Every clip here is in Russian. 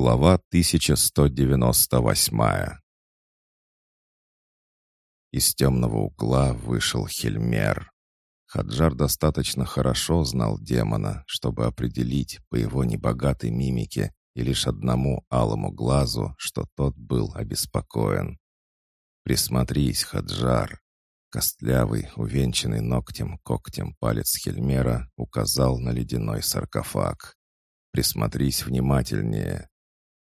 Глава 1198 Из темного угла вышел Хельмер. Хаджар достаточно хорошо знал демона, чтобы определить по его небогатой мимике и лишь одному алому глазу, что тот был обеспокоен. «Присмотрись, Хаджар!» Костлявый, увенчанный ногтем-когтем палец Хельмера указал на ледяной саркофаг. «Присмотрись внимательнее.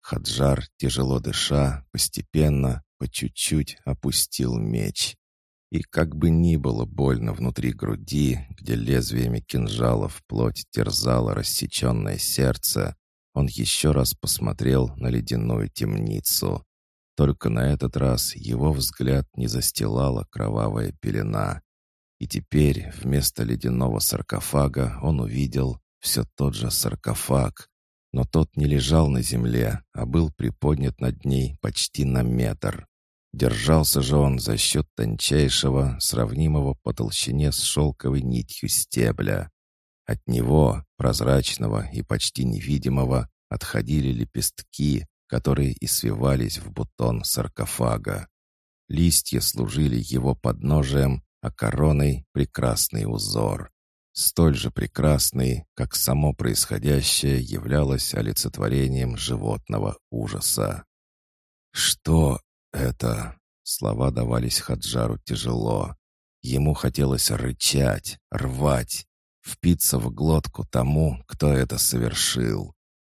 Хаджар, тяжело дыша, постепенно, по чуть-чуть опустил меч. И как бы ни было больно внутри груди, где лезвиями кинжалов плоть терзала рассеченное сердце, он еще раз посмотрел на ледяную темницу. Только на этот раз его взгляд не застилала кровавая пелена. И теперь вместо ледяного саркофага он увидел все тот же саркофаг, но тот не лежал на земле, а был приподнят над ней почти на метр. Держался же он за счет тончайшего, сравнимого по толщине с шелковой нитью стебля. От него, прозрачного и почти невидимого, отходили лепестки, которые и свивались в бутон саркофага. Листья служили его подножием, а короной — прекрасный узор столь же прекрасной, как само происходящее являлось олицетворением животного ужаса. «Что это?» Слова давались Хаджару тяжело. Ему хотелось рычать, рвать, впиться в глотку тому, кто это совершил.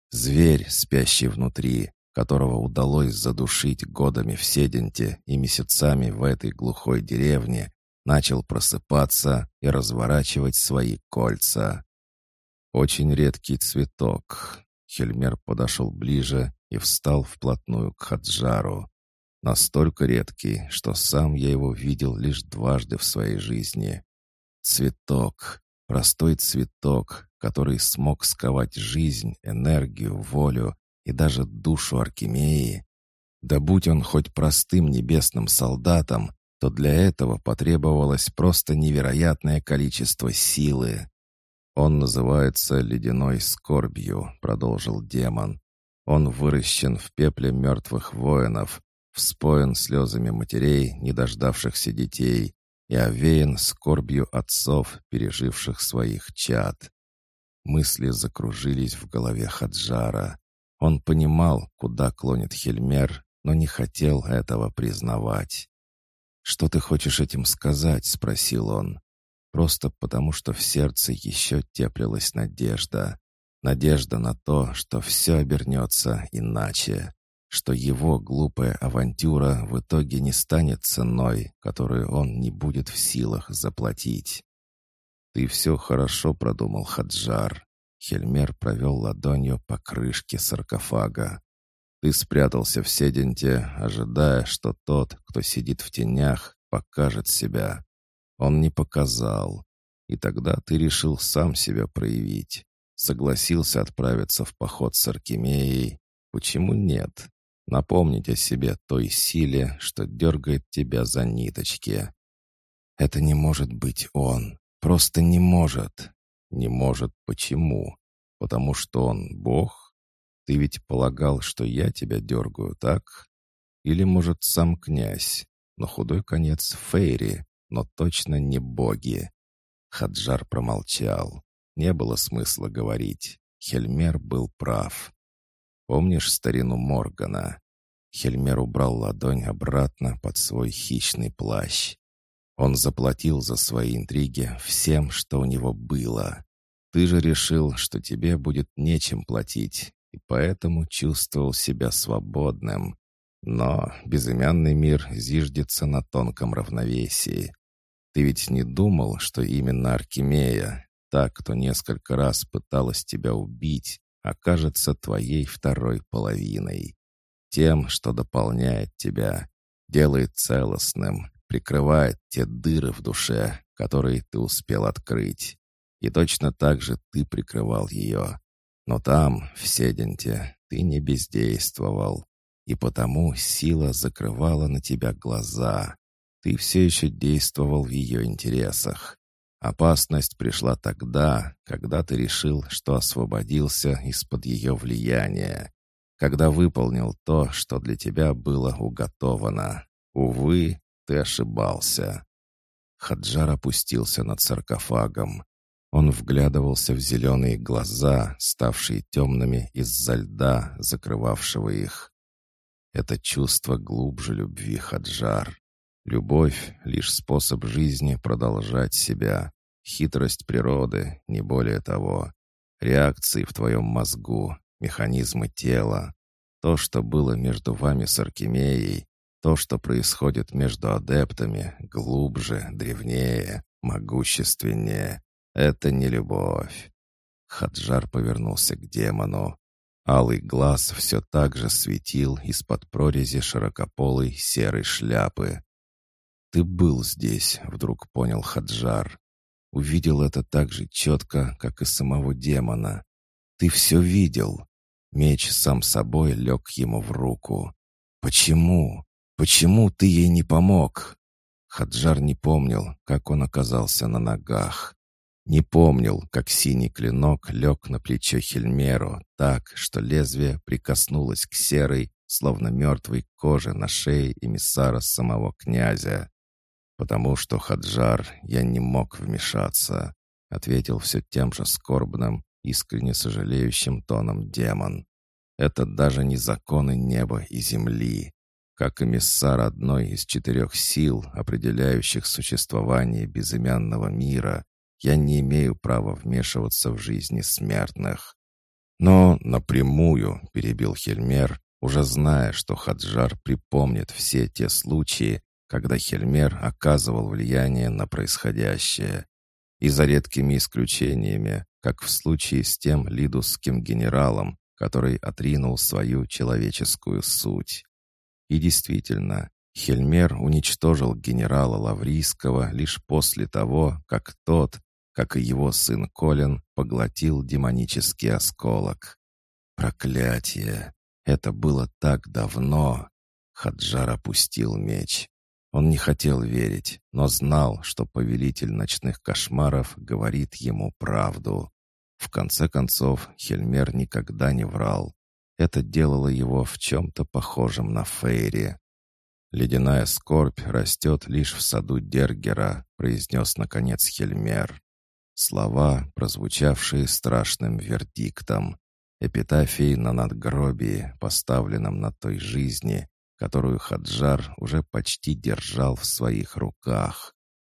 Зверь, спящий внутри, которого удалось задушить годами в Седенте и месяцами в этой глухой деревне, начал просыпаться и разворачивать свои кольца. Очень редкий цветок. Хельмер подошел ближе и встал вплотную к Хаджару. Настолько редкий, что сам я его видел лишь дважды в своей жизни. Цветок, простой цветок, который смог сковать жизнь, энергию, волю и даже душу Аркемии. Да будь он хоть простым небесным солдатом, то для этого потребовалось просто невероятное количество силы. «Он называется ледяной скорбью», — продолжил демон. «Он выращен в пепле мертвых воинов, вспоен слезами матерей, не дождавшихся детей, и овеян скорбью отцов, переживших своих чад». Мысли закружились в голове Хаджара. Он понимал, куда клонит Хельмер, но не хотел этого признавать. «Что ты хочешь этим сказать?» — спросил он. Просто потому, что в сердце еще теплилась надежда. Надежда на то, что все обернется иначе. Что его глупая авантюра в итоге не станет ценой, которую он не будет в силах заплатить. «Ты все хорошо продумал, Хаджар». Хельмер провел ладонью по крышке саркофага. Ты спрятался в седенте, ожидая, что тот, кто сидит в тенях, покажет себя. Он не показал. И тогда ты решил сам себя проявить. Согласился отправиться в поход с Аркемией. Почему нет? Напомнить о себе той силе, что дергает тебя за ниточки. Это не может быть он. Просто не может. Не может почему? Потому что он Бог? Ты ведь полагал, что я тебя дергаю, так? Или, может, сам князь? Но худой конец Фейри, но точно не боги. Хаджар промолчал. Не было смысла говорить. Хельмер был прав. Помнишь старину Моргана? Хельмер убрал ладонь обратно под свой хищный плащ. Он заплатил за свои интриги всем, что у него было. Ты же решил, что тебе будет нечем платить, и поэтому чувствовал себя свободным. Но безымянный мир зиждется на тонком равновесии. Ты ведь не думал, что именно Аркемия, та, кто несколько раз пыталась тебя убить, окажется твоей второй половиной. Тем, что дополняет тебя, делает целостным, прикрывает те дыры в душе, которые ты успел открыть. И точно так же ты прикрывал ее. Но там, в Седенте, ты не бездействовал, и потому сила закрывала на тебя глаза. Ты все еще действовал в ее интересах. Опасность пришла тогда, когда ты решил, что освободился из-под ее влияния. когда выполнил то, что для тебя было уготовано. Увы, ты ошибался». Хаджар опустился над саркофагом. Он вглядывался в зеленые глаза, ставшие темными из-за льда, закрывавшего их. Это чувство глубже любви, Хаджар. Любовь — лишь способ жизни продолжать себя. Хитрость природы, не более того. Реакции в твоем мозгу, механизмы тела. То, что было между вами с Аркемией, то, что происходит между адептами, глубже, древнее, могущественнее. Это не любовь. Хаджар повернулся к демону. Алый глаз все так же светил из-под прорези широкополой серой шляпы. «Ты был здесь», — вдруг понял Хаджар. Увидел это так же четко, как и самого демона. «Ты все видел». Меч сам собой лег ему в руку. «Почему? Почему ты ей не помог?» Хаджар не помнил, как он оказался на ногах. Не помнил, как синий клинок лег на плечо Хельмеру так, что лезвие прикоснулось к серой, словно мертвой коже на шее эмиссара самого князя. «Потому что, Хаджар, я не мог вмешаться», — ответил все тем же скорбным, искренне сожалеющим тоном демон. «Это даже не законы неба и земли. Как эмиссар одной из четырех сил, определяющих существование безымянного мира, я не имею права вмешиваться в жизни смертных. Но напрямую, перебил Хельмер, уже зная, что Хаджар припомнит все те случаи, когда Хельмер оказывал влияние на происходящее. И за редкими исключениями, как в случае с тем лидусским генералом, который отринул свою человеческую суть. И действительно, Хельмер уничтожил генерала Лаврийского лишь после того, как тот, как и его сын Колин, поглотил демонический осколок. Проклятие! Это было так давно! Хаджар опустил меч. Он не хотел верить, но знал, что повелитель ночных кошмаров говорит ему правду. В конце концов, Хельмер никогда не врал. Это делало его в чем-то похожем на Фейри. «Ледяная скорбь растет лишь в саду Дергера», — произнес наконец Хельмер. Слова, прозвучавшие страшным вердиктом. Эпитафией на надгробии, поставленном на той жизни, которую Хаджар уже почти держал в своих руках.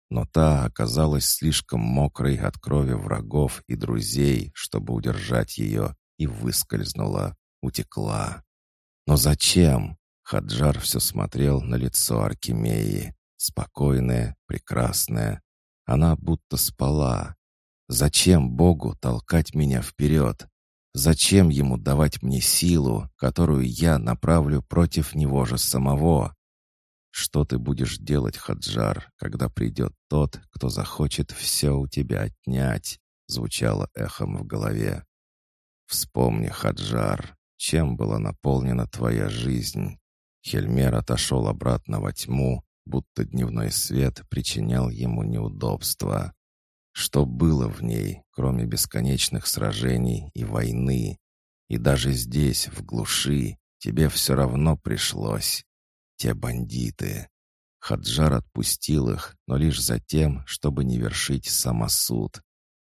Но та оказалась слишком мокрой от крови врагов и друзей, чтобы удержать ее, и выскользнула, утекла. Но зачем? Хаджар все смотрел на лицо Аркемии. Спокойное, прекрасное. Она будто спала, Зачем Богу толкать меня вперед? Зачем ему давать мне силу, которую я направлю против него же самого? Что ты будешь делать, Хаджар, когда придет тот, кто захочет все у тебя отнять? Звучало эхом в голове. Вспомни, Хаджар, чем была наполнена твоя жизнь. Хельмер отошел обратно во тьму, будто дневной свет причинял ему неудобства. Что было в ней, кроме бесконечных сражений и войны? И даже здесь, в глуши, тебе все равно пришлось. Те бандиты. Хаджар отпустил их, но лишь за тем, чтобы не вершить самосуд.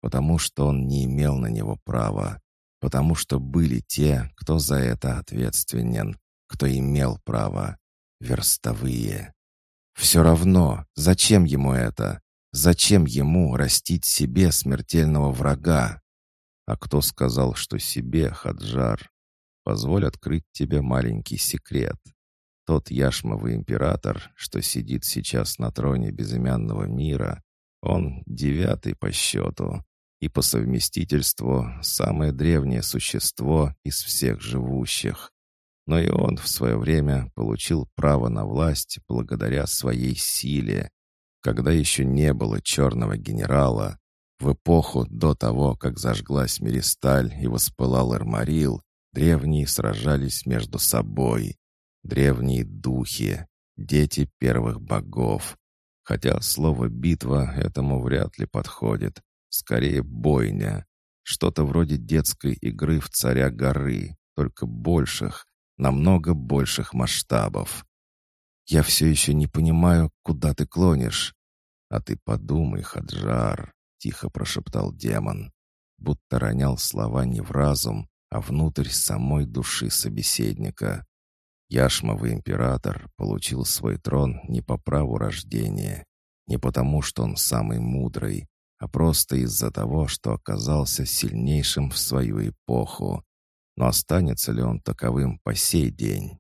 Потому что он не имел на него права. Потому что были те, кто за это ответственен, кто имел право. Верстовые. Все равно, зачем ему это? Зачем ему растить себе смертельного врага? А кто сказал, что себе, Хаджар? Позволь открыть тебе маленький секрет. Тот яшмовый император, что сидит сейчас на троне безымянного мира, он девятый по счету и по совместительству самое древнее существо из всех живущих. Но и он в свое время получил право на власть благодаря своей силе, когда еще не было черного генерала, в эпоху до того, как зажглась Меристаль и воспылал Эрмарил, древние сражались между собой. Древние духи, дети первых богов. Хотя слово «битва» этому вряд ли подходит. Скорее, бойня. Что-то вроде детской игры в царя горы, только больших, намного больших масштабов. Я все еще не понимаю, куда ты клонишь. А ты подумай, Хаджар, тихо прошептал демон, будто ронял слова не в разум, а внутрь самой души собеседника. Яшмовый император получил свой трон не по праву рождения, не потому, что он самый мудрый, а просто из-за того, что оказался сильнейшим в свою эпоху. Но останется ли он таковым по сей день?